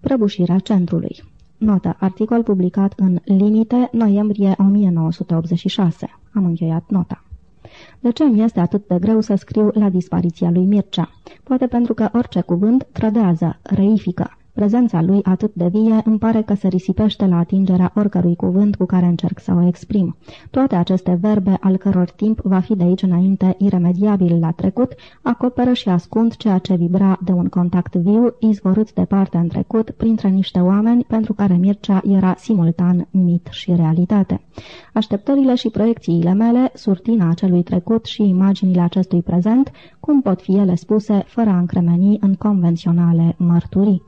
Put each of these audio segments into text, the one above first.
Prăbușirea centrului Notă. Articol publicat în Limite, noiembrie 1986. Am încheiat nota. De ce mi este atât de greu să scriu la dispariția lui Mircea? Poate pentru că orice cuvânt trădează, reifică. Prezența lui atât de vie îmi pare că se risipește la atingerea oricărui cuvânt cu care încerc să o exprim. Toate aceste verbe, al căror timp va fi de aici înainte iremediabil la trecut, acoperă și ascund ceea ce vibra de un contact viu, izvorât departe în trecut, printre niște oameni pentru care Mircea era simultan mit și realitate. Așteptările și proiecțiile mele, surtina acelui trecut și imaginile acestui prezent, cum pot fi ele spuse fără a încremeni în convenționale mărturii.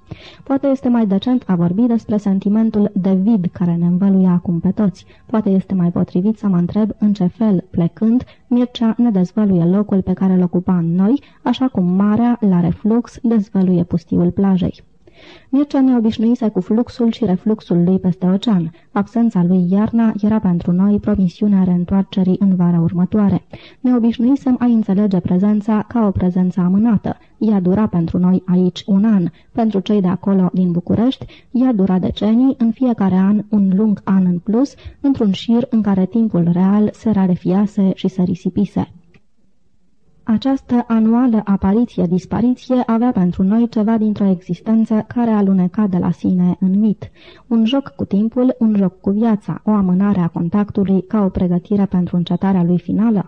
Poate este mai decent a vorbi despre sentimentul de vid care ne învăluie acum pe toți. Poate este mai potrivit să mă întreb în ce fel, plecând, Mircea ne dezvăluie locul pe care îl ocupa în noi, așa cum marea, la reflux, dezvăluie pustiul plajei. Mircea ne obișnuise cu fluxul și refluxul lui peste ocean. Absența lui iarna era pentru noi promisiunea reîntoarcerii în vara următoare. Ne obișnuisem a înțelege prezența ca o prezență amânată. Ea dura pentru noi aici un an. Pentru cei de acolo din București, ea dura decenii, în fiecare an un lung an în plus, într-un șir în care timpul real se rarefiase și se risipise. Această anuală apariție-dispariție avea pentru noi ceva dintr-o existență care aluneca de la sine în mit. Un joc cu timpul, un joc cu viața, o amânare a contactului ca o pregătire pentru încetarea lui finală?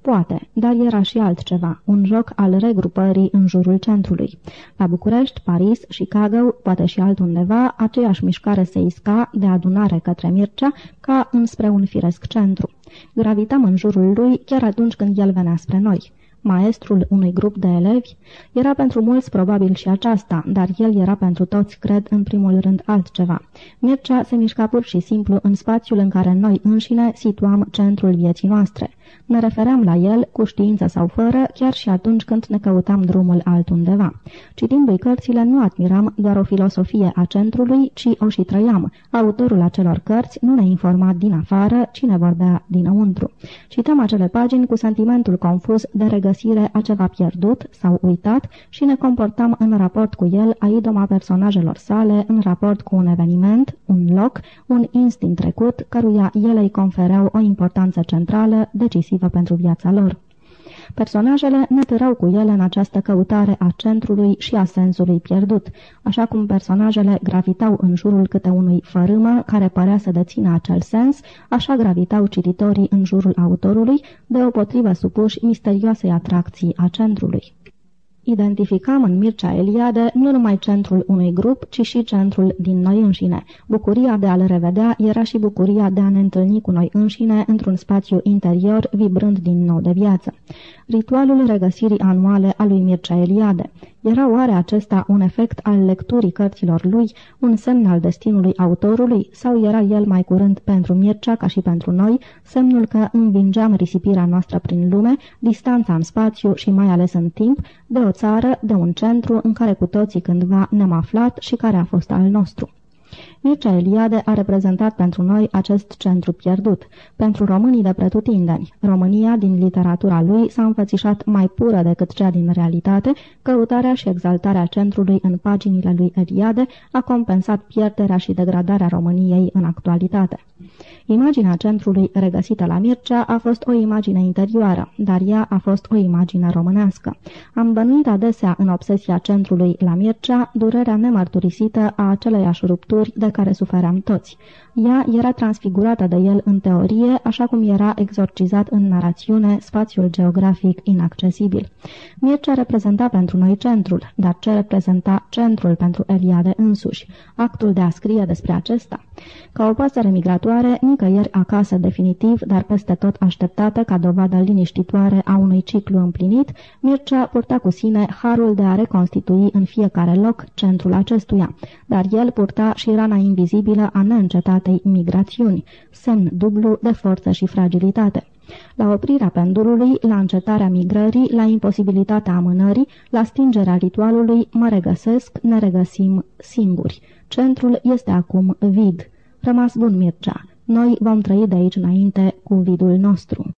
Poate, dar era și altceva, un joc al regrupării în jurul centrului. La București, Paris, Chicago, poate și altundeva, aceeași mișcare se isca de adunare către Mircea ca înspre un firesc centru. Gravitam în jurul lui chiar atunci când el venea spre noi maestrul unui grup de elevi, era pentru mulți probabil și aceasta, dar el era pentru toți, cred, în primul rând altceva. Mircea se mișca pur și simplu în spațiul în care noi înșine situam centrul vieții noastre. Ne refeream la el, cu știință sau fără, chiar și atunci când ne căutam drumul altundeva. Citindu-i cărțile, nu admiram doar o filosofie a centrului, ci o și trăiam. Autorul acelor cărți nu ne informa din afară, ci ne vorbea dinăuntru. Citam acele pagini cu sentimentul confuz de regăsire a ceva pierdut sau uitat și ne comportam în raport cu el a idoma personajelor sale, în raport cu un eveniment, un loc, un instinct trecut, căruia ele îi confereau o importanță centrală, decisivă pentru viața lor. Personajele ne târau cu ele în această căutare a centrului și a sensului pierdut, așa cum personajele gravitau în jurul câte unui fărâmă care părea să dețină acel sens, așa gravitau cititorii în jurul autorului, deopotrivă supuși misterioasei atracții a centrului. Identificam în Mircea Eliade nu numai centrul unui grup, ci și centrul din noi înșine. Bucuria de a-l revedea era și bucuria de a ne întâlni cu noi înșine într-un spațiu interior, vibrând din nou de viață. Ritualul regăsirii anuale a lui Mircea Eliade. Era oare acesta un efect al lecturii cărților lui, un semn al destinului autorului, sau era el mai curând pentru Mircea ca și pentru noi, semnul că învingeam risipirea noastră prin lume, distanța în spațiu și mai ales în timp, de o țară, de un centru în care cu toții cândva ne-am aflat și care a fost al nostru. Mircea Eliade a reprezentat pentru noi acest centru pierdut, pentru românii de pretutindeni. România, din literatura lui, s-a înfățișat mai pură decât cea din realitate, căutarea și exaltarea centrului în paginile lui Eliade a compensat pierderea și degradarea României în actualitate. Imaginea centrului regăsită la Mircea a fost o imagine interioară, dar ea a fost o imagine românească. Am bănuit adesea în obsesia centrului la Mircea durerea nemărturisită a aceleiași rupturi de care sufeream toți. Ea era transfigurată de el în teorie, așa cum era exorcizat în narațiune spațiul geografic inaccesibil. Mircea reprezenta pentru noi centrul, dar ce reprezenta centrul pentru Eliade însuși? Actul de a scrie despre acesta? Ca o pasăre migratoare, nicăieri acasă definitiv, dar peste tot așteptată ca dovadă liniștitoare a unui ciclu împlinit, Mircea purta cu sine harul de a reconstitui în fiecare loc centrul acestuia, dar el purta și rana invizibilă a neîncetatei migrațiuni, semn dublu de forță și fragilitate. La oprirea pendulului, la încetarea migrării, la imposibilitatea amânării, la stingerea ritualului, mă regăsesc, ne regăsim singuri. Centrul este acum vid. Rămas bun, Mircea. Noi vom trăi de aici înainte cu vidul nostru.